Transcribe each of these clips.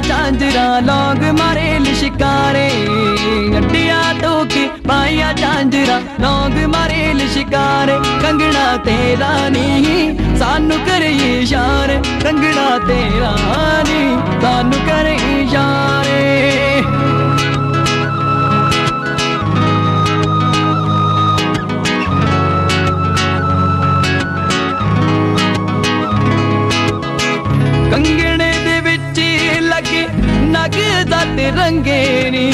ਚਾਂਜਰਾ ਲੋਗ ਮਾਰੇ ਲਿਸ਼ਕਾਰੇ। ਅੱਡੀਆਂ ਤੋਂ ਕੇ ਪਾਇਆ ਚਾਂਜਰਾ ਲੋਗ ਮਾਰੇ ਲਿਸ਼ਕਾਰੇ। ਕੰਗਣਾ ਤੇਰਾ ਨਹੀਂ ਸਾਨੂੰ ਕਰੇ ਇਸ਼ਾਰੇ ਕੰਗਣਾ ਤੇਰਾ ਨਹੀਂ ਸਾਨੂੰ ਰੰਗੇ ਨੀ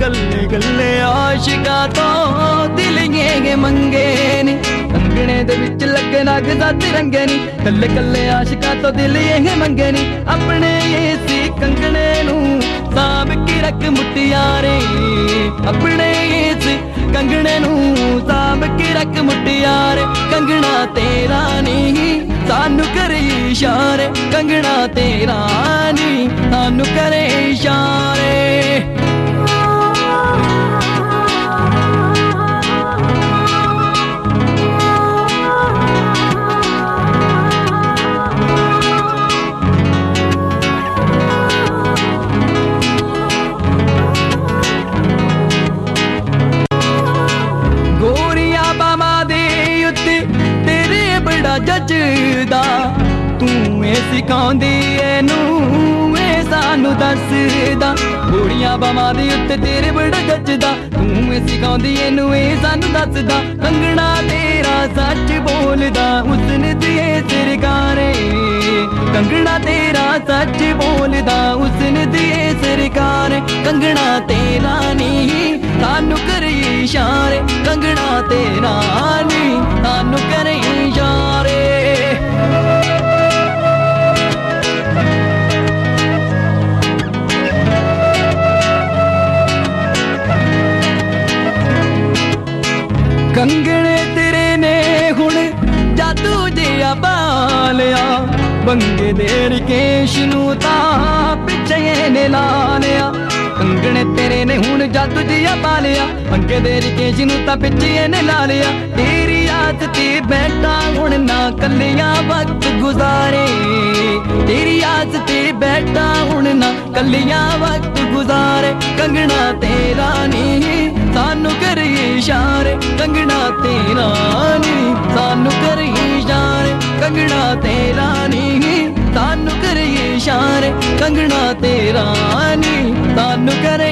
ਕੱਲੇ ਕੱਲੇ ਆਸ਼ਿਕਾ ਤੋਂ ਦਿਲ ਇਹ ਮੰਗੇ ਨੀ ਕੰਗਣੇ ਦੇ ਵਿੱਚ ਲੱਗੇ ਨਗ ਦਾ ਤੇ ਨੀ ਕੱਲੇ ਕੱਲੇ ਆਸ਼ਿਕਾ ਤੋਂ ਦਿਲ ਇਹ ਮੰਗੇ ਨੀ ਆਪਣੇ ਇਸੇ ਕੰਗਣੇ ਨੂੰ ਸਾਬ ਕੇ ਰੱਖ ਮੁਟਿਆਰੇ ਆਪਣੇ ਇਸੇ ਕੰਗਣੇ ਨੂੰ ਸਾਬ ਕੇ ਰੱਖ ਮੁਟਿਆਰੇ ਕੰਗਣਾ ਤੇਰਾ ਨਹੀਂ ਸਾਨੂੰ ਕਰੇ ਇਸ਼ਾਰੇ ਕੰਗਣਾ ਤੇਰਾ ਨਹੀਂ ਜੱਜਦਾ ਤੂੰ ਇਹ ਸਿਖਾਉਂਦੀ ਨੂੰ ਇਹ ਸਾਨੂੰ ਦੱਸਦਾ। ਗੋਰੀਆਂ ਬਾਵਾਂ ਦੇ ਉੱਤੇ ਤੇਰੇ ਬੜਾ ਜੱਜਦਾ ਤੂੰ ਇਹ ਸਿਖਾਉਂਦੀ, ਇਹਨੂੰ ਇਹ ਸਾਨੂੰ ਦੱਸਦਾ। ਕੰਗਣਾ ਤੇਰਾ ਸੱਚ ਬੋਲਦਾ, ਉਸਨੇ ਦੀਏ ਸਰਕਾਰੇ ਕੰਗਣਾ ਤੇਰਾ ਸੱਚ ਬੋਲਦਾ, ਉਸਨੇ ਦੀਏ ਸਰਕਾਰੇ ਕੰਗਣਾ ਤੇਰਾ ਨਹੀਂ ਸਾਨੂੰ ਕਰੇ ਇਸ਼ਾਰੇ ਕੰਗਣਾ ਤੇਰਾ ਨਹੀਂ ਸਾਨੂੰ ਕਰੇ ਕੰਗਣੇ ਤੇਰੇ ਨੇ ਹੁਣ ਜਾਦੂ ਜਿਹਾ ਪਾ ਲਿਆ। ਬੰਗੇ ਦੇ ਰਕੇਸ਼ ਨੂੰ ਤਾਂ ਪਿੱਛੇ ਨੇ ਲਾ ਲਿਆ। ਕੰਗਣੇ ਤੇਰੇ ਨੇ ਹੁਣ ਜਾਦੂ ਜਿਹਾ ਪਾ ਲਿਆ। ਬੰਗੇ ਦੇ ਰਕੇਸ਼ ਨੂੰ ਤਾਂ ਪਿੱਛੇ ਨੇ ਲਾ ਲਿਆ। ਤੇਰੀ ਯਾਦ ਤੇ ਬੈਠਾ ਹੁਣ ਨਾ ਕੱਲਿਆਂ ਵਕਤ ਗੁਜ਼ਾਰੇ। ਤੇਰੀ ਯਾਦ ਤੇ ਬੈਠਾ ਹੁਣ ਨਾ ਕੱਲਿਆਂ ਵਕਤ ਗੁਜ਼ਾਰੇ। ਕੰਗਣਾ ਤੇਰਾ ਨਹੀਂ ਤੇਰਾ ਨਹੀਂ ਸਾਨੂੰ ਕਰੀ ਇਸ਼ਾਰੇ ਕੰਗਣਾ ਤੇਰਾ ਨਹੀਂ ਸਾਨੂੰ ਕਰੀ ਇਸ਼ਾਰੇ ਕੰਗਣਾ ਤੇਰਾ ਨਹੀਂ ਸਾਨੂੰ ਕਰੀ